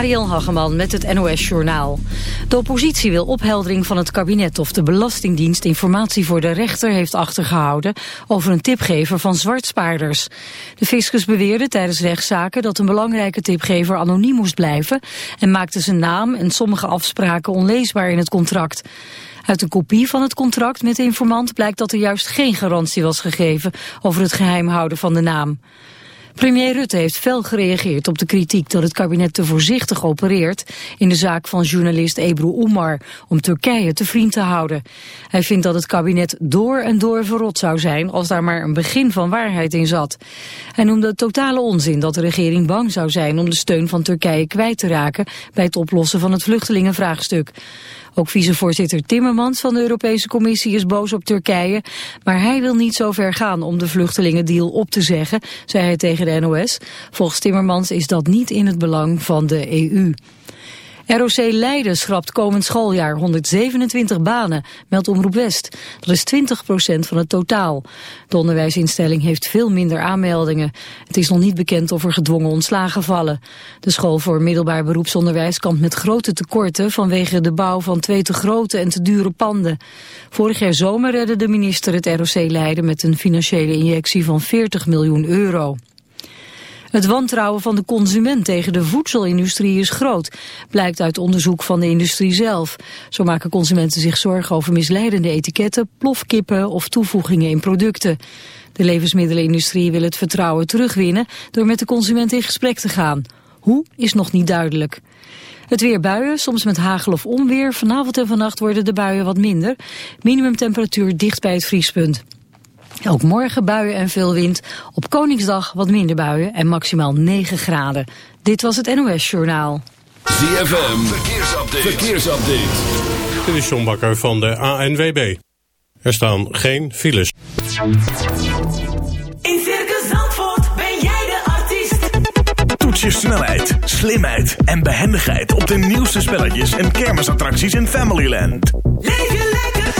Mariel Hageman met het NOS Journaal. De oppositie wil opheldering van het kabinet of de Belastingdienst informatie voor de rechter heeft achtergehouden over een tipgever van zwartspaarders. De fiscus beweerde tijdens rechtszaken dat een belangrijke tipgever anoniem moest blijven en maakte zijn naam en sommige afspraken onleesbaar in het contract. Uit een kopie van het contract met de informant blijkt dat er juist geen garantie was gegeven over het geheim houden van de naam. Premier Rutte heeft fel gereageerd op de kritiek dat het kabinet te voorzichtig opereert in de zaak van journalist Ebru Umar om Turkije te vriend te houden. Hij vindt dat het kabinet door en door verrot zou zijn als daar maar een begin van waarheid in zat. Hij noemde het totale onzin dat de regering bang zou zijn om de steun van Turkije kwijt te raken bij het oplossen van het vluchtelingenvraagstuk. Ook vicevoorzitter Timmermans van de Europese Commissie is boos op Turkije. Maar hij wil niet zo ver gaan om de vluchtelingendeal op te zeggen, zei hij tegen de NOS. Volgens Timmermans is dat niet in het belang van de EU. ROC Leiden schrapt komend schooljaar 127 banen, meldt Omroep West. Dat is 20% van het totaal. De onderwijsinstelling heeft veel minder aanmeldingen. Het is nog niet bekend of er gedwongen ontslagen vallen. De school voor middelbaar beroepsonderwijs kampt met grote tekorten... vanwege de bouw van twee te grote en te dure panden. Vorig jaar zomer redde de minister het ROC Leiden... met een financiële injectie van 40 miljoen euro. Het wantrouwen van de consument tegen de voedselindustrie is groot, blijkt uit onderzoek van de industrie zelf. Zo maken consumenten zich zorgen over misleidende etiketten, plofkippen of toevoegingen in producten. De levensmiddelenindustrie wil het vertrouwen terugwinnen door met de consument in gesprek te gaan. Hoe is nog niet duidelijk. Het weer buien, soms met hagel of onweer. Vanavond en vannacht worden de buien wat minder. Minimumtemperatuur dicht bij het vriespunt. Ook morgen buien en veel wind. Op Koningsdag wat minder buien en maximaal 9 graden. Dit was het NOS Journaal. ZFM, verkeersupdate. verkeersupdate. Dit is John Bakker van de ANWB. Er staan geen files. In Circus Zandvoort ben jij de artiest. Toets je snelheid, slimheid en behendigheid op de nieuwste spelletjes en kermisattracties in Familyland. Leef je lekker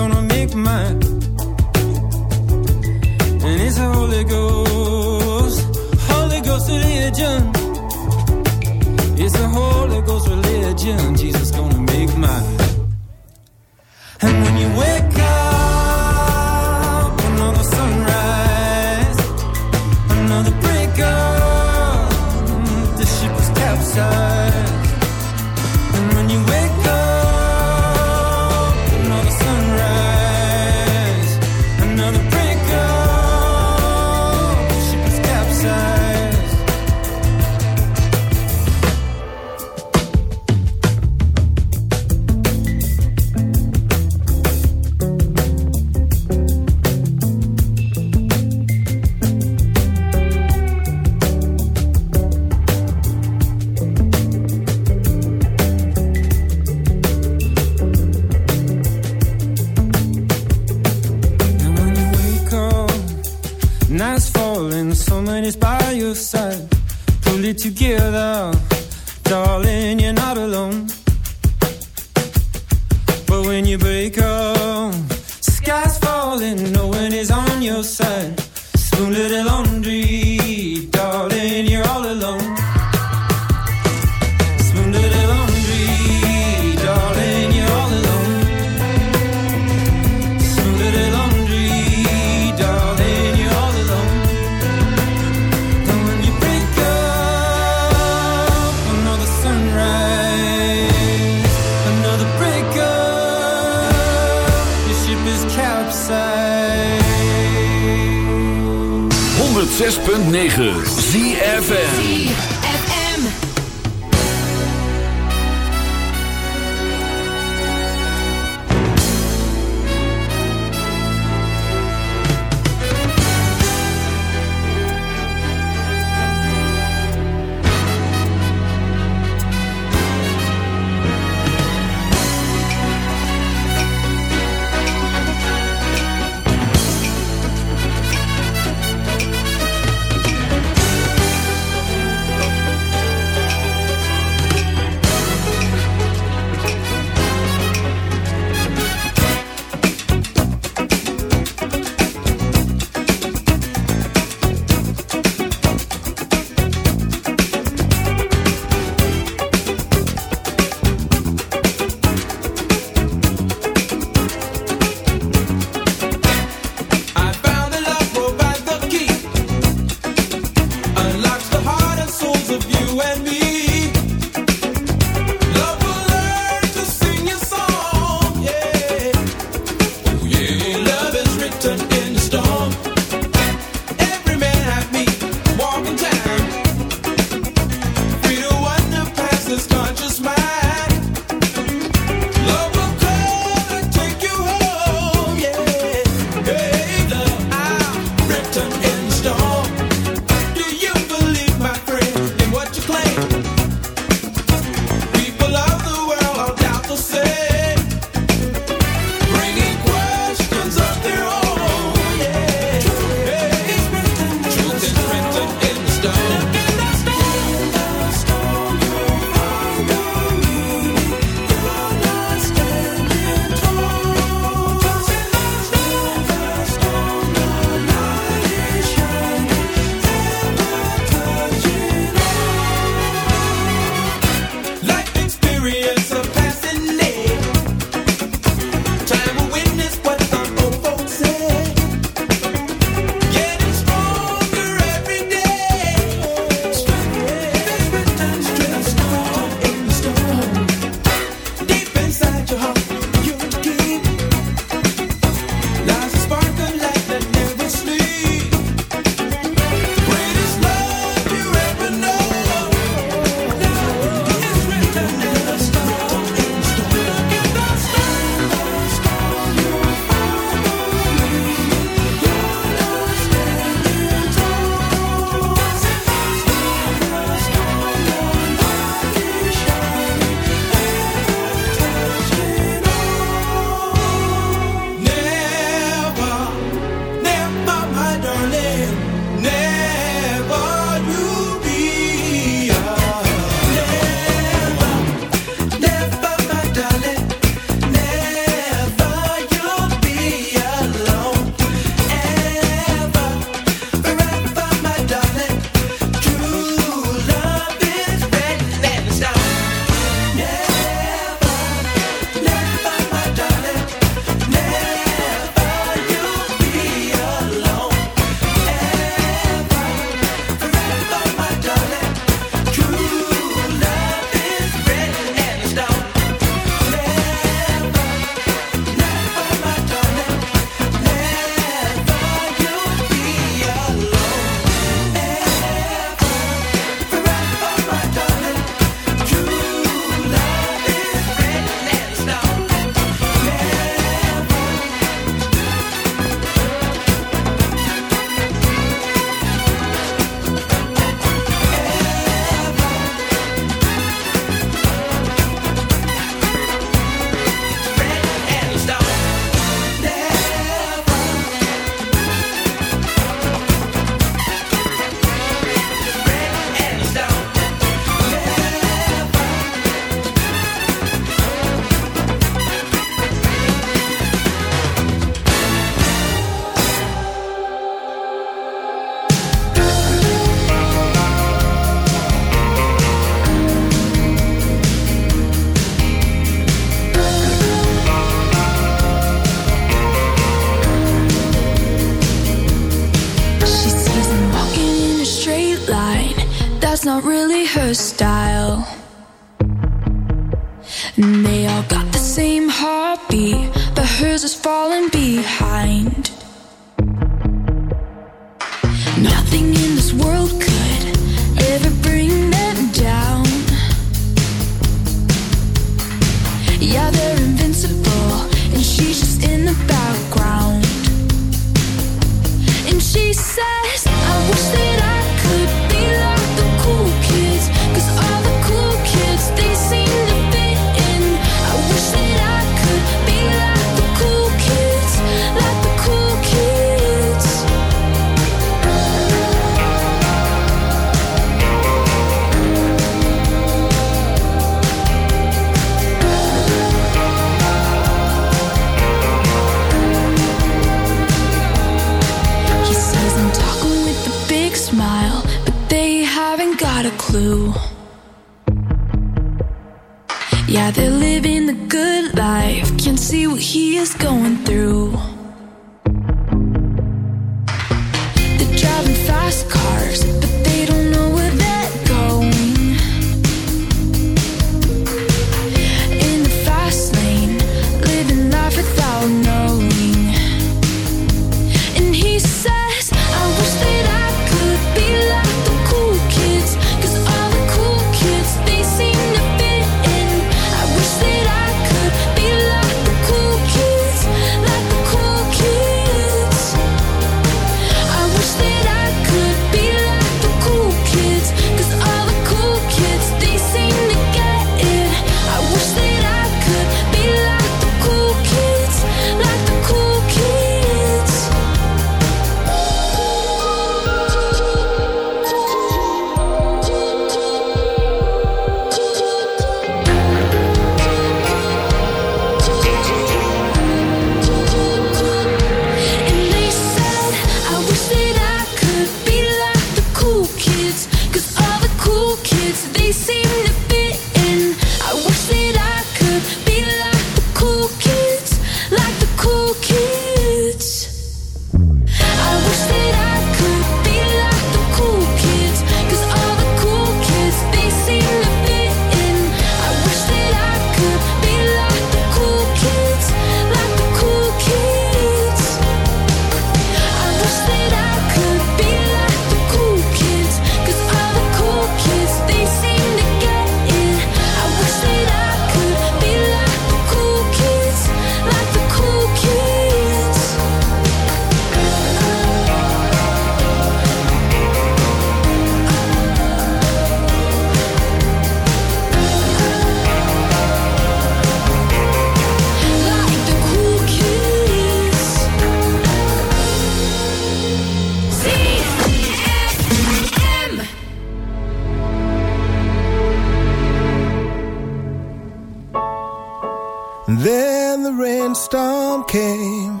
storm came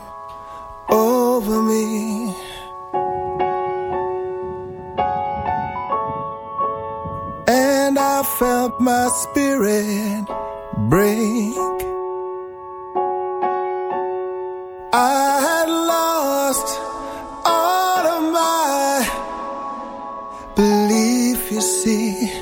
over me. And I felt my spirit break. I had lost all of my belief, you see.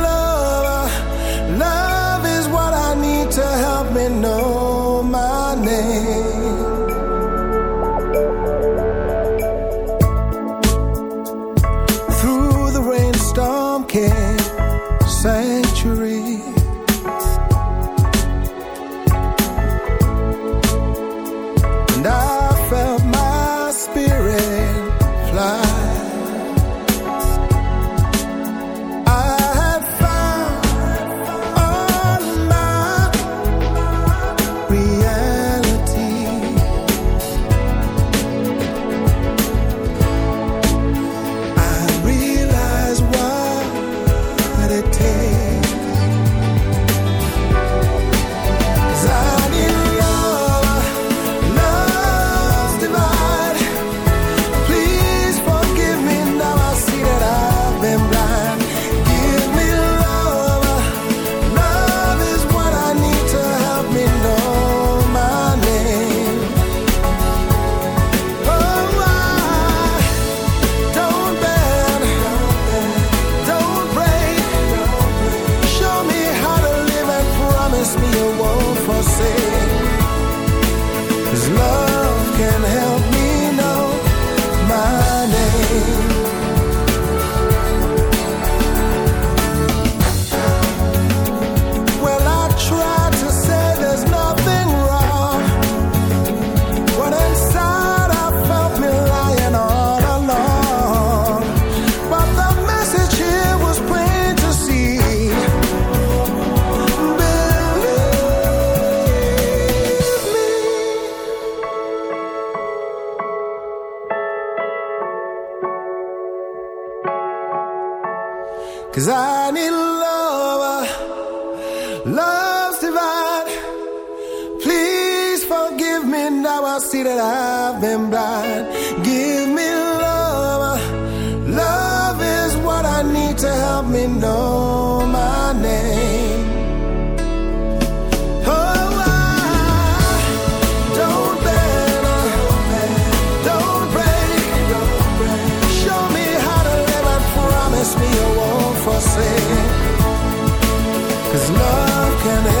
Cause love can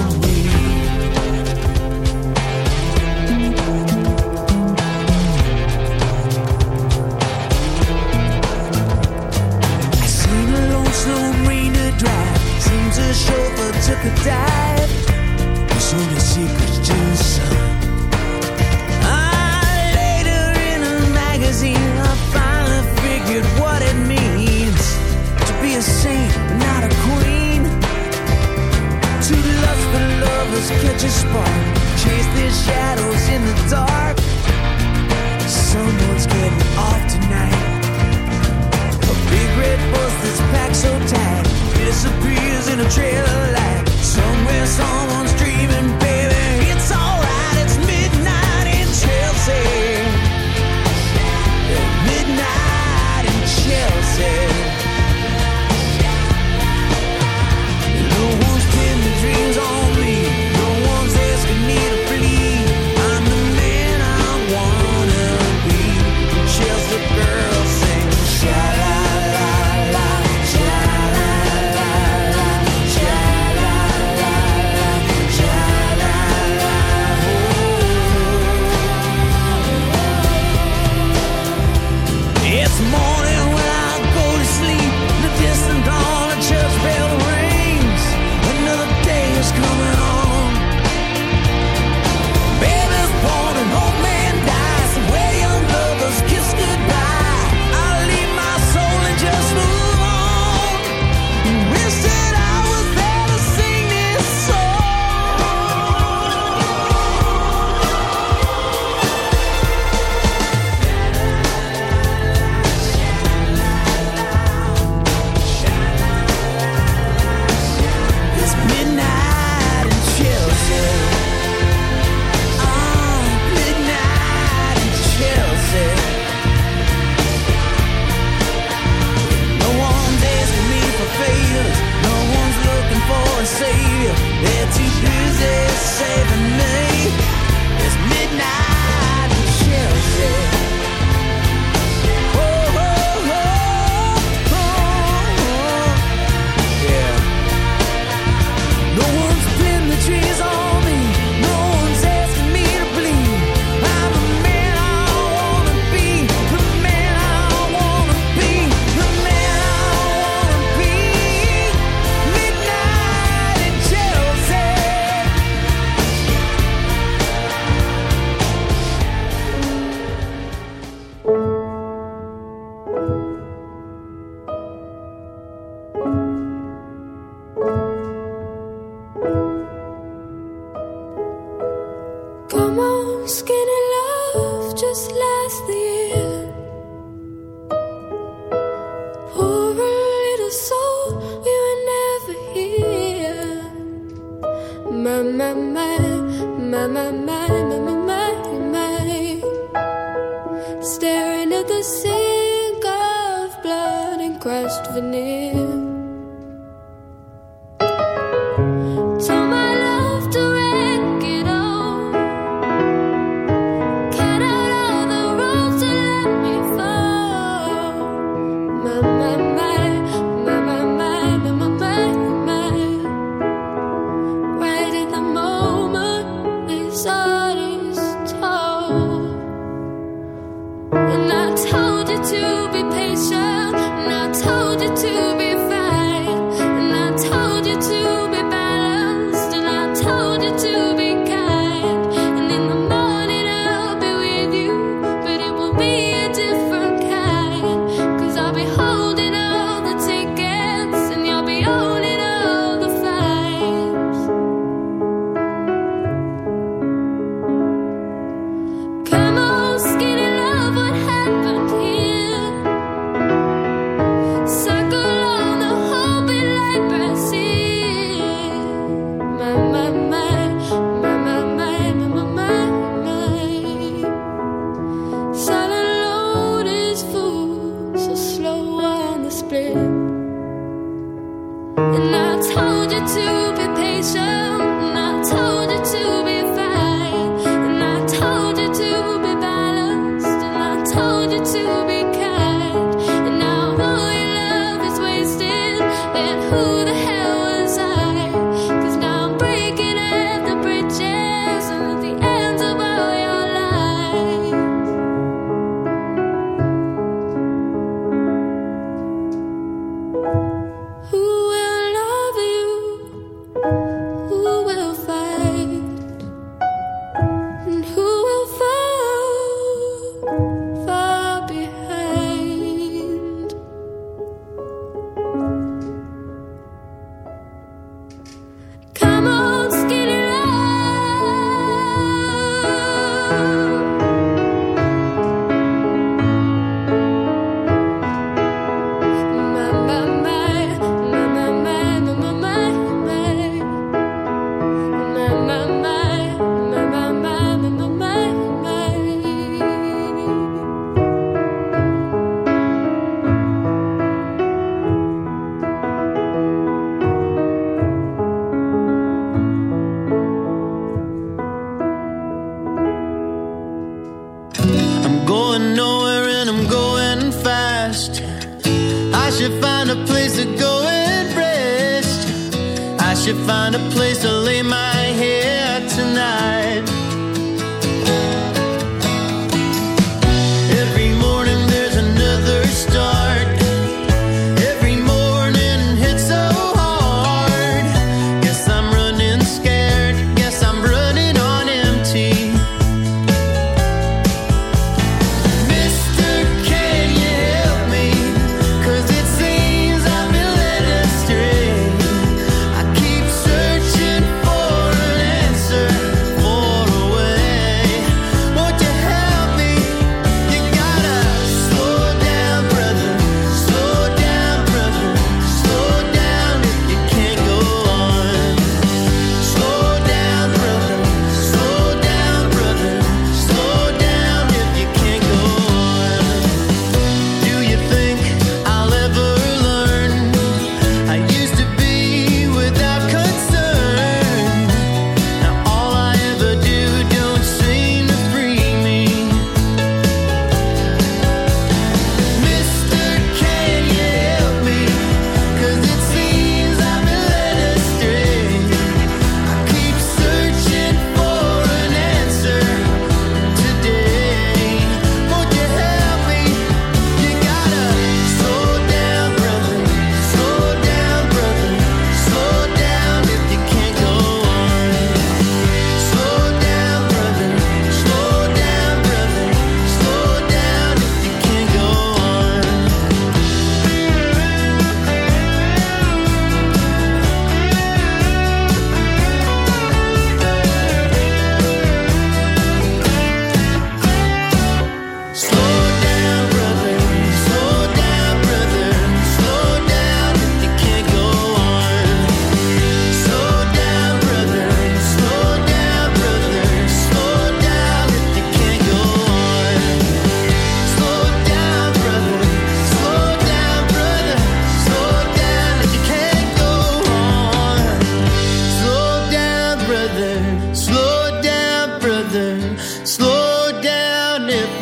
A chauffeur took a dive. There's only secrets to the sun. Ah, later in a magazine, I finally figured what it means to be a saint, not a queen. To Two lustful lovers catch a spark, chase their shadows in the dark. Someone's getting off tonight. Big red bus that's packed so tight disappears in a trail of light. Somewhere someone's dreaming,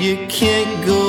you can't go